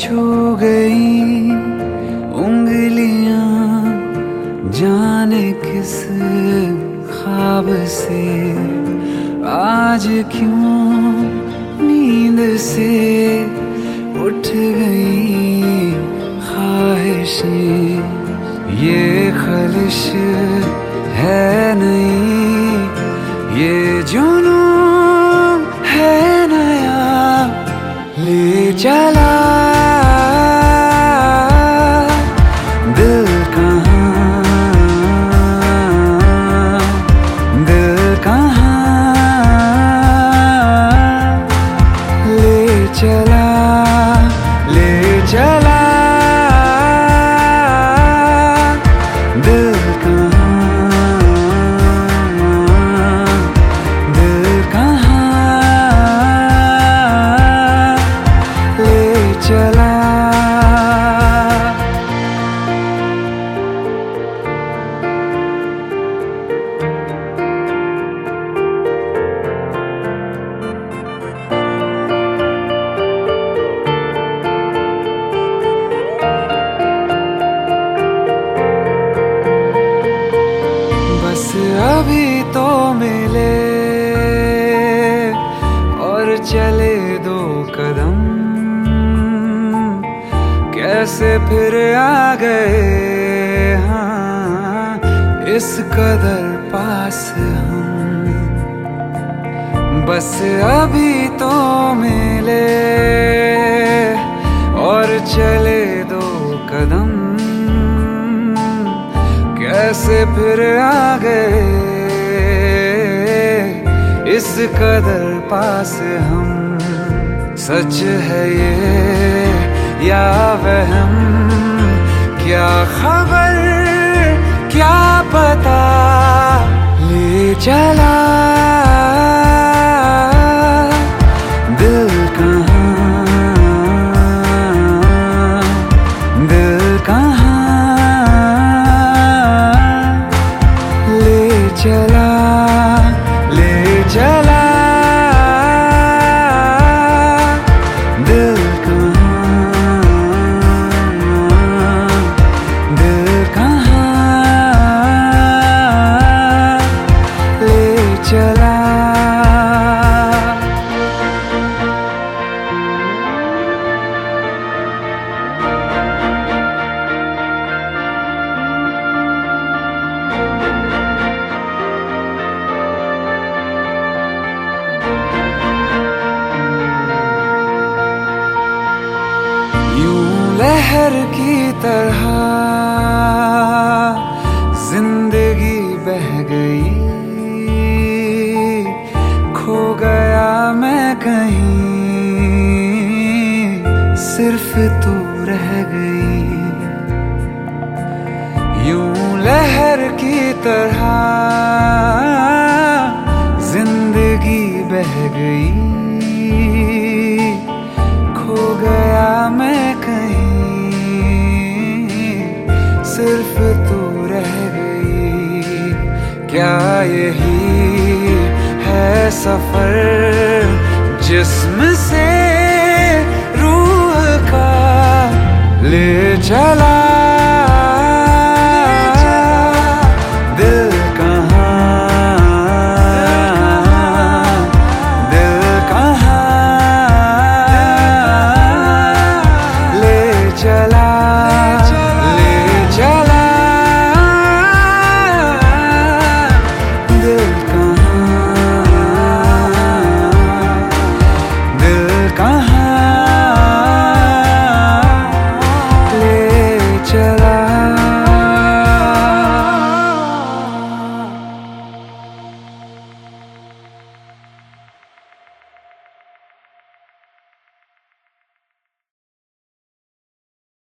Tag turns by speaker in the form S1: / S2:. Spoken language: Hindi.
S1: छू गई उंगलियाँ जाने किस खाब से। आज क्यों नींद से उठ गई ख्वाहिश? ये खलिश है नहीं, ये जुनून है नया। ले चल अभी तो मिले और चले दो कदम। कैसे फिर आ गए? हाँ इस कदर पास हम। बस अभी तो मिले और चले कैसे फिर आ गए इस कदर पास हम। सच है ये, या वहम, क्या खबर, क्या पता, ले चला लहर की तरह ज़िंदगी बह गई। खो गया मैं कहीं, सिर्फ़ तू रह गई। यूँ लहर की तरह क्या यही है सफ़र जिसम से रूह का ले चला?